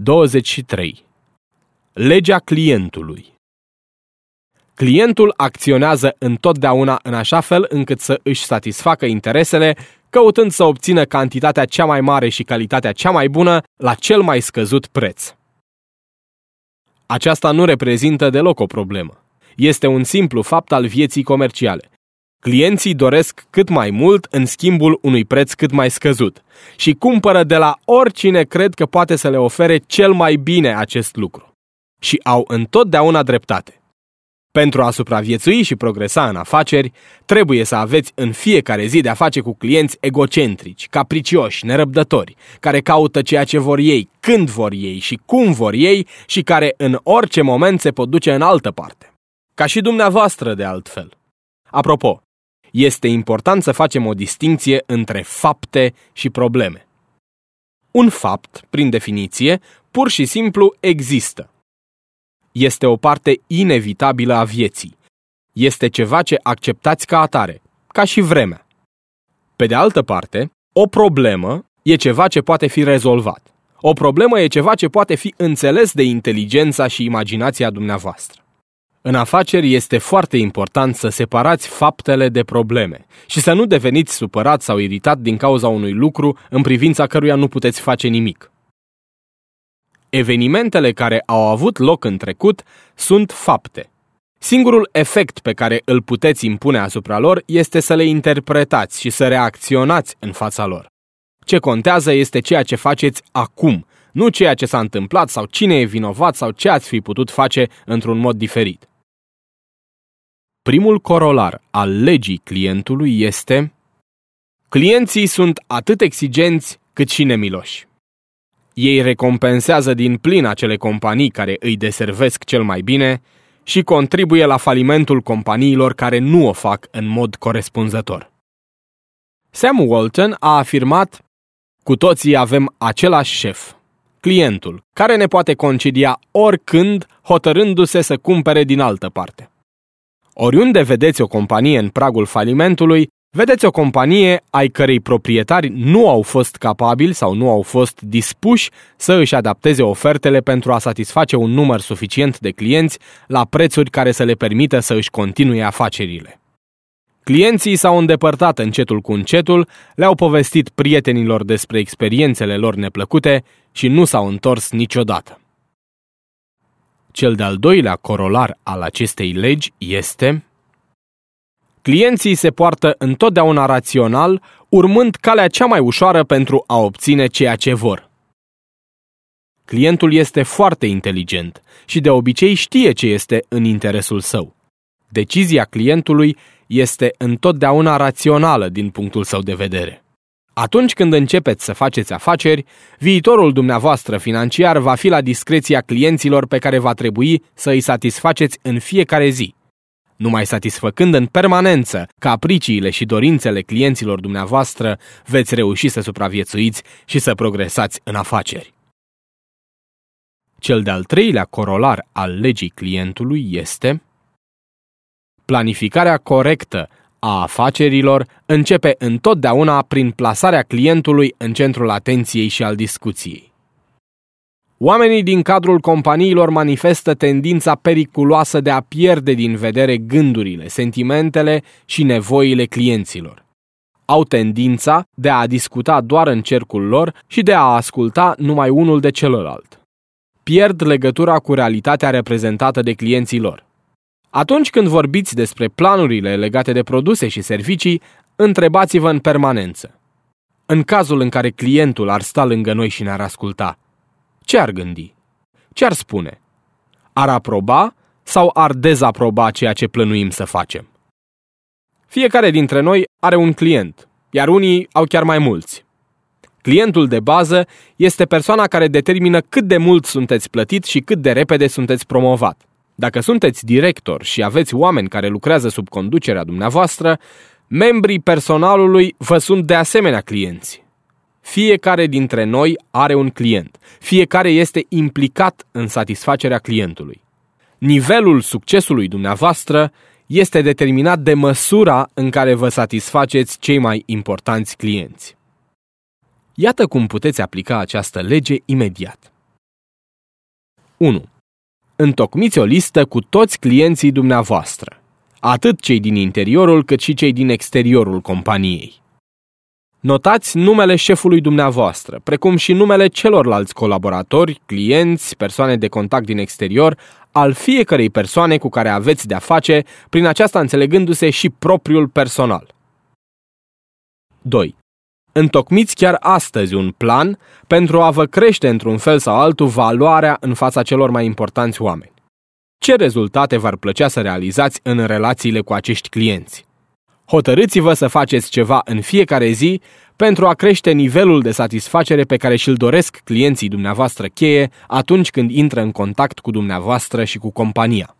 23. Legea clientului Clientul acționează întotdeauna în așa fel încât să își satisfacă interesele, căutând să obțină cantitatea cea mai mare și calitatea cea mai bună la cel mai scăzut preț. Aceasta nu reprezintă deloc o problemă. Este un simplu fapt al vieții comerciale. Clienții doresc cât mai mult în schimbul unui preț cât mai scăzut și cumpără de la oricine cred că poate să le ofere cel mai bine acest lucru. Și au întotdeauna dreptate. Pentru a supraviețui și progresa în afaceri, trebuie să aveți în fiecare zi de a face cu clienți egocentrici, capricioși, nerăbdători, care caută ceea ce vor ei, când vor ei și cum vor ei și care în orice moment se pot duce în altă parte. Ca și dumneavoastră de altfel. Apropo, este important să facem o distinție între fapte și probleme. Un fapt, prin definiție, pur și simplu există. Este o parte inevitabilă a vieții. Este ceva ce acceptați ca atare, ca și vremea. Pe de altă parte, o problemă e ceva ce poate fi rezolvat. O problemă e ceva ce poate fi înțeles de inteligența și imaginația dumneavoastră. În afaceri este foarte important să separați faptele de probleme și să nu deveniți supărat sau iritat din cauza unui lucru în privința căruia nu puteți face nimic. Evenimentele care au avut loc în trecut sunt fapte. Singurul efect pe care îl puteți impune asupra lor este să le interpretați și să reacționați în fața lor. Ce contează este ceea ce faceți acum, nu ceea ce s-a întâmplat sau cine e vinovat sau ce ați fi putut face într-un mod diferit. Primul corolar al legii clientului este Clienții sunt atât exigenți cât și nemiloși. Ei recompensează din plin acele companii care îi deservesc cel mai bine și contribuie la falimentul companiilor care nu o fac în mod corespunzător. Sam Walton a afirmat Cu toții avem același șef, clientul, care ne poate concidia oricând hotărându-se să cumpere din altă parte. Oriunde vedeți o companie în pragul falimentului, vedeți o companie ai cărei proprietari nu au fost capabili sau nu au fost dispuși să își adapteze ofertele pentru a satisface un număr suficient de clienți la prețuri care să le permită să își continue afacerile. Clienții s-au îndepărtat încetul cu încetul, le-au povestit prietenilor despre experiențele lor neplăcute și nu s-au întors niciodată. Cel de-al doilea corolar al acestei legi este Clienții se poartă întotdeauna rațional, urmând calea cea mai ușoară pentru a obține ceea ce vor. Clientul este foarte inteligent și de obicei știe ce este în interesul său. Decizia clientului este întotdeauna rațională din punctul său de vedere. Atunci când începeți să faceți afaceri, viitorul dumneavoastră financiar va fi la discreția clienților pe care va trebui să îi satisfaceți în fiecare zi. Numai satisfăcând în permanență capriciile și dorințele clienților dumneavoastră, veți reuși să supraviețuiți și să progresați în afaceri. Cel de-al treilea corolar al legii clientului este Planificarea corectă a afacerilor începe întotdeauna prin plasarea clientului în centrul atenției și al discuției. Oamenii din cadrul companiilor manifestă tendința periculoasă de a pierde din vedere gândurile, sentimentele și nevoile clienților. Au tendința de a discuta doar în cercul lor și de a asculta numai unul de celălalt. Pierd legătura cu realitatea reprezentată de clienții lor. Atunci când vorbiți despre planurile legate de produse și servicii, întrebați-vă în permanență. În cazul în care clientul ar sta lângă noi și ne-ar asculta, ce ar gândi? Ce ar spune? Ar aproba sau ar dezaproba ceea ce plănuim să facem? Fiecare dintre noi are un client, iar unii au chiar mai mulți. Clientul de bază este persoana care determină cât de mult sunteți plătit și cât de repede sunteți promovat. Dacă sunteți director și aveți oameni care lucrează sub conducerea dumneavoastră, membrii personalului vă sunt de asemenea clienți. Fiecare dintre noi are un client. Fiecare este implicat în satisfacerea clientului. Nivelul succesului dumneavoastră este determinat de măsura în care vă satisfaceți cei mai importanți clienți. Iată cum puteți aplica această lege imediat. 1. Întocmiți o listă cu toți clienții dumneavoastră, atât cei din interiorul cât și cei din exteriorul companiei. Notați numele șefului dumneavoastră, precum și numele celorlalți colaboratori, clienți, persoane de contact din exterior, al fiecărei persoane cu care aveți de-a face, prin aceasta înțelegându-se și propriul personal. 2. Întocmiți chiar astăzi un plan pentru a vă crește într-un fel sau altul valoarea în fața celor mai importanți oameni. Ce rezultate v-ar plăcea să realizați în relațiile cu acești clienți? Hotărâți-vă să faceți ceva în fiecare zi pentru a crește nivelul de satisfacere pe care și-l doresc clienții dumneavoastră cheie atunci când intră în contact cu dumneavoastră și cu compania.